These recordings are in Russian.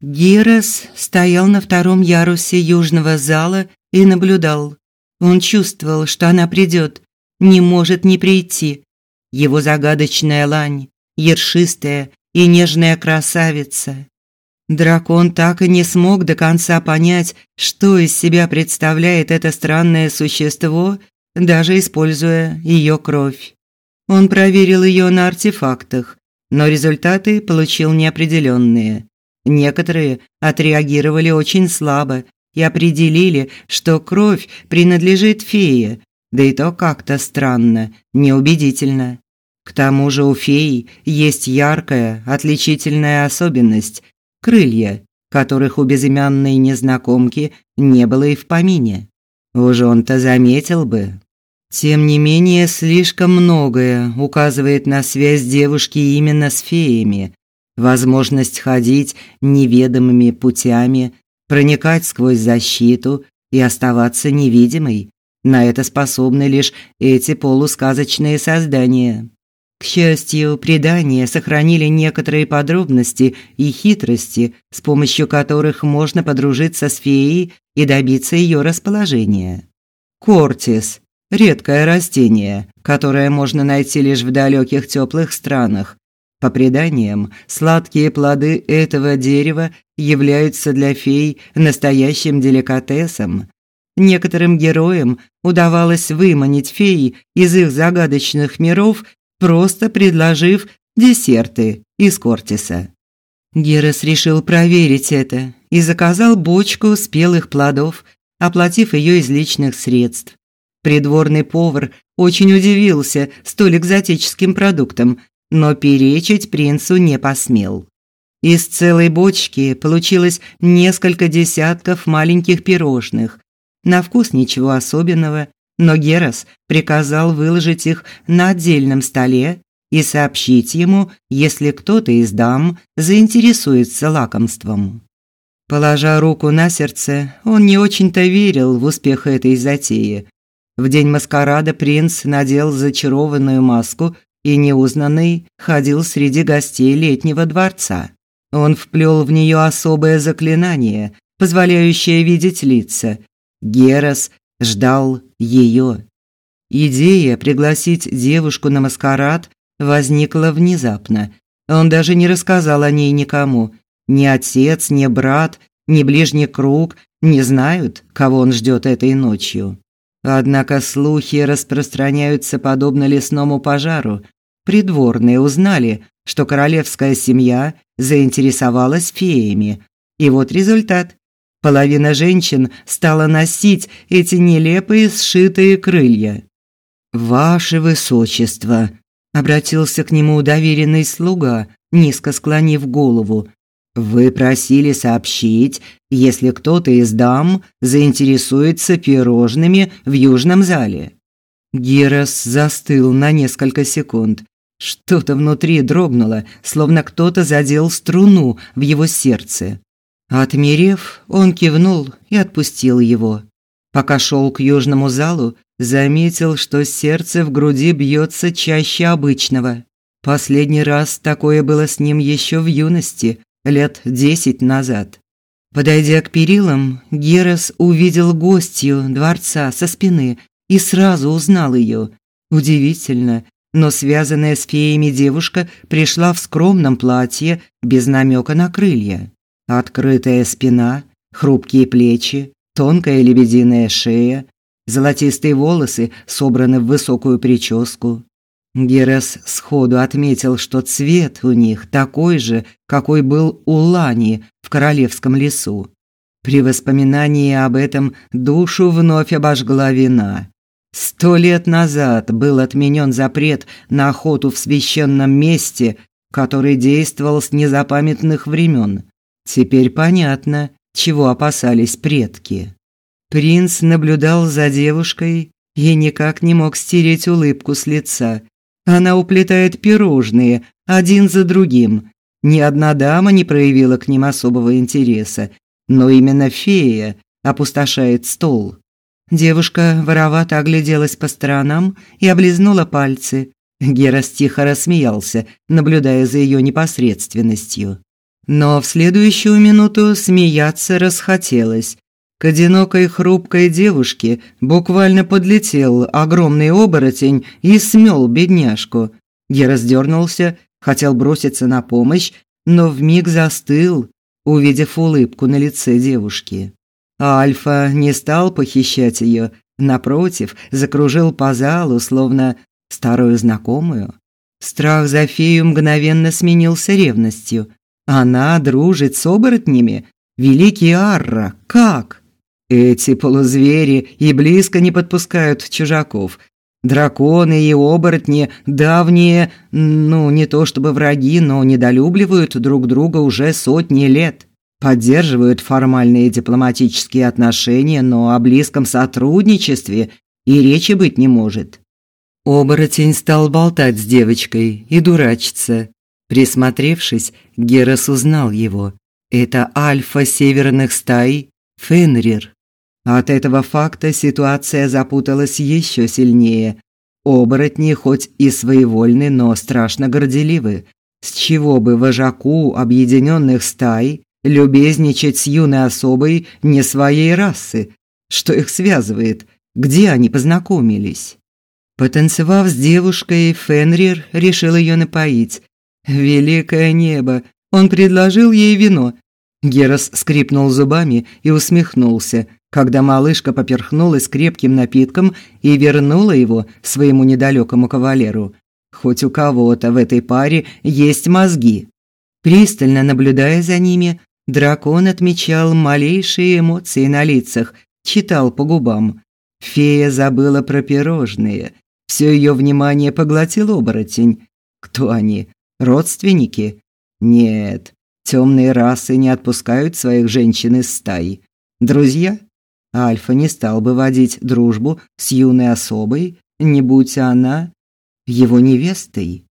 Герас стоял на втором ярусе южного зала и наблюдал. Он чувствовал, что она придет, не может не прийти. Его загадочная лань, ершистая и нежная красавица. Дракон так и не смог до конца понять, что из себя представляет это странное существо, даже используя ее кровь. Он проверил ее на артефактах, но результаты получил неопределенные. Некоторые отреагировали очень слабо и определили, что кровь принадлежит фее, да и то как-то странно, неубедительно. К тому же у феи есть яркая, отличительная особенность – крылья, которых у безымянной незнакомки не было и в помине. Уж он-то заметил бы. Тем не менее, слишком многое указывает на связь девушки именно с феями. Возможность ходить неведомыми путями, проникать сквозь защиту и оставаться невидимой. На это способны лишь эти полусказочные создания. К счастью, предания сохранили некоторые подробности и хитрости, с помощью которых можно подружиться с феей и добиться ее расположения. Кортис редкое растение, которое можно найти лишь в далеких теплых странах. По преданиям, сладкие плоды этого дерева являются для фей настоящим деликатесом. Некоторым героям удавалось выманить феи из их загадочных миров, просто предложив десерты из кортиса. Герас решил проверить это и заказал бочку спелых плодов, оплатив ее из личных средств. Придворный повар очень удивился столь экзотическим продуктам, но перечить принцу не посмел. Из целой бочки получилось несколько десятков маленьких пирожных. На вкус ничего особенного, но Герас приказал выложить их на отдельном столе и сообщить ему, если кто-то из дам заинтересуется лакомством. Положа руку на сердце, он не очень-то верил в успех этой затеи, в день маскарада принц надел зачарованную маску и неузнанный ходил среди гостей летнего дворца. Он вплел в нее особое заклинание, позволяющее видеть лица. Герас ждал ее. Идея пригласить девушку на маскарад возникла внезапно. Он даже не рассказал о ней никому. Ни отец, ни брат, ни ближний круг не знают, кого он ждет этой ночью. Однако слухи распространяются подобно лесному пожару. Придворные узнали, что королевская семья заинтересовалась феями. И вот результат. Половина женщин стала носить эти нелепые сшитые крылья. «Ваше высочество», – обратился к нему доверенный слуга, низко склонив голову, вы просили сообщить, если кто-то из дам заинтересуется пирожными в южном зале. Герас застыл на несколько секунд. Что-то внутри дрогнуло, словно кто-то задел струну в его сердце. Отмерев, он кивнул и отпустил его. Пока шел к южному залу, заметил, что сердце в груди бьется чаще обычного. Последний раз такое было с ним еще в юности, лет десять назад. Подойдя к перилам, Герас увидел гостью дворца со спины и сразу узнал ее. Удивительно, но связанная с феями девушка пришла в скромном платье без намека на крылья. Открытая спина, хрупкие плечи, тонкая лебединая шея, золотистые волосы собраны в высокую прическу, Герас сходу отметил, что цвет у них такой же, какой был у Лани в королевском лесу. При воспоминании об этом душу вновь обожгла вина. Сто лет назад был отменен запрет на охоту в священном месте, который действовал с незапамятных времен. Теперь понятно, чего опасались предки. Принц наблюдал за девушкой и никак не мог стереть улыбку с лица, она уплетает пирожные один за другим. Ни одна дама не проявила к ним особого интереса, но именно фея опустошает стол. Девушка воровато огляделась по сторонам и облизнула пальцы. Герас тихо рассмеялся, наблюдая за ее непосредственностью. Но в следующую минуту смеяться расхотелось. К одинокой хрупкой девушке буквально подлетел огромный оборотень и смел бедняжку. Я раздернулся, хотел броситься на помощь, но вмиг застыл, увидев улыбку на лице девушки. Альфа не стал похищать ее, напротив, закружил по залу, словно старую знакомую. Страх за фею мгновенно сменился ревностью. Она дружит с оборотнями? Великий Арра, как? Эти полузвери и близко не подпускают чужаков. Драконы и оборотни давние, ну, не то чтобы враги, но недолюбливают друг друга уже сотни лет. Поддерживают формальные дипломатические отношения, но о близком сотрудничестве и речи быть не может. Оборотень стал болтать с девочкой и дурачиться. Присмотревшись, Герас узнал его. Это альфа северных стай Фенрир. От этого факта ситуация запуталась еще сильнее. Оборотни хоть и своевольны, но страшно горделивы. С чего бы вожаку объединенных стай любезничать с юной особой не своей расы? Что их связывает? Где они познакомились? Потанцевав с девушкой, Фенрир решил ее напоить. Великое небо! Он предложил ей вино. Герас скрипнул зубами и усмехнулся – когда малышка поперхнулась крепким напитком и вернула его своему недалекому кавалеру. Хоть у кого-то в этой паре есть мозги. Пристально наблюдая за ними, дракон отмечал малейшие эмоции на лицах, читал по губам. Фея забыла про пирожные. Все ее внимание поглотил оборотень. Кто они? Родственники? Нет, темные расы не отпускают своих женщин из стаи. Друзья? Альфа не стал бы водить дружбу с юной особой, не будь она его невестой.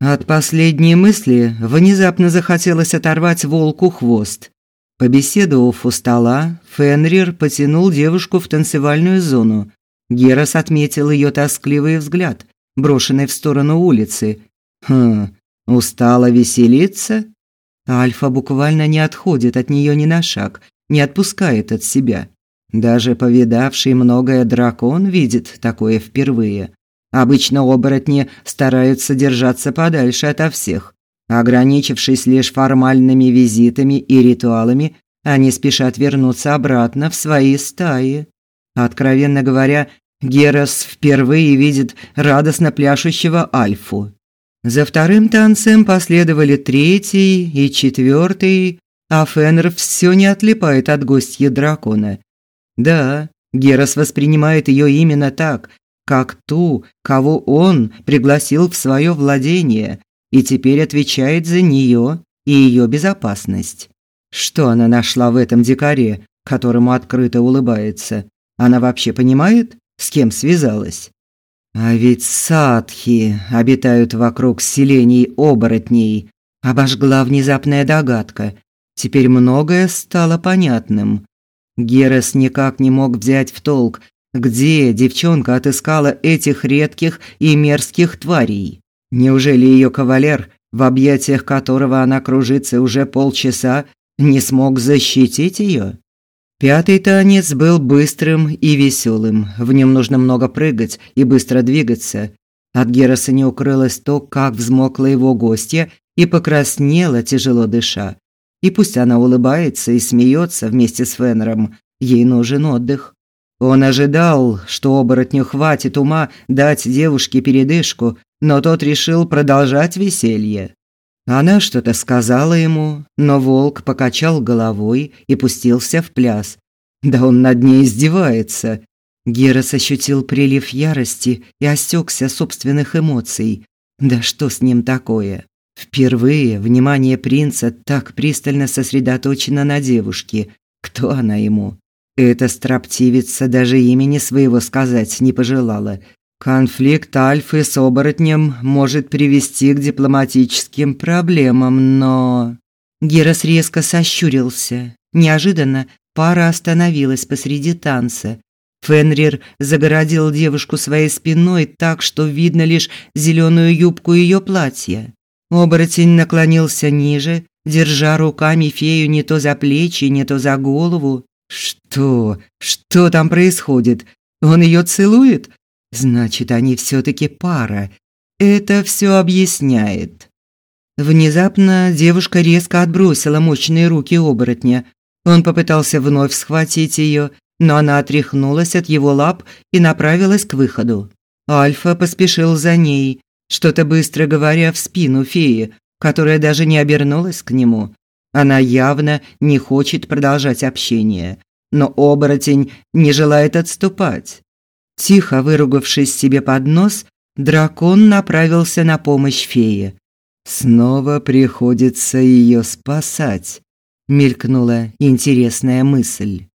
От последней мысли внезапно захотелось оторвать волку хвост. Побеседовав у стола, Фенрир потянул девушку в танцевальную зону. Герас отметил ее тоскливый взгляд, брошенный в сторону улицы. Хм, устала веселиться? Альфа буквально не отходит от нее ни на шаг, не отпускает от себя. Даже повидавший многое дракон видит такое впервые. Обычно оборотни стараются держаться подальше ото всех. Ограничившись лишь формальными визитами и ритуалами, они спешат вернуться обратно в свои стаи. Откровенно говоря, Герас впервые видит радостно пляшущего Альфу. За вторым танцем последовали третий и четвертый, а Фенр все не отлипает от гостья дракона. Да, Герас воспринимает ее именно так, как ту, кого он пригласил в свое владение, и теперь отвечает за нее и ее безопасность. Что она нашла в этом дикаре, которому открыто улыбается? Она вообще понимает, с кем связалась? А ведь садхи обитают вокруг селений оборотней. Обожгла внезапная догадка. Теперь многое стало понятным. Герас никак не мог взять в толк, где девчонка отыскала этих редких и мерзких тварей. Неужели ее кавалер, в объятиях которого она кружится уже полчаса, не смог защитить ее? Пятый танец был быстрым и веселым. В нем нужно много прыгать и быстро двигаться. От Гераса не укрылось то, как взмокла его гостья и покраснела, тяжело дыша. И пусть она улыбается и смеется вместе с Феннером, ей нужен отдых. Он ожидал, что оборотню хватит ума дать девушке передышку, но тот решил продолжать веселье. Она что-то сказала ему, но волк покачал головой и пустился в пляс. Да он над ней издевается. Герас ощутил прилив ярости и осекся собственных эмоций. Да что с ним такое? Впервые внимание принца так пристально сосредоточено на девушке. Кто она ему? Эта строптивица даже имени своего сказать не пожелала. Конфликт Альфы с оборотнем может привести к дипломатическим проблемам, но... Герас резко сощурился. Неожиданно пара остановилась посреди танца. Фенрир загородил девушку своей спиной так, что видно лишь зеленую юбку ее платья. Оборотень наклонился ниже, держа руками фею не то за плечи, не то за голову. Что? Что там происходит? Он ее целует? Значит, они все таки пара. Это все объясняет. Внезапно девушка резко отбросила мощные руки оборотня. Он попытался вновь схватить ее, но она отряхнулась от его лап и направилась к выходу. Альфа поспешил за ней, что-то быстро говоря в спину феи, которая даже не обернулась к нему. Она явно не хочет продолжать общение, но оборотень не желает отступать. Тихо выругавшись себе под нос, дракон направился на помощь фее. Снова приходится ее спасать, мелькнула интересная мысль.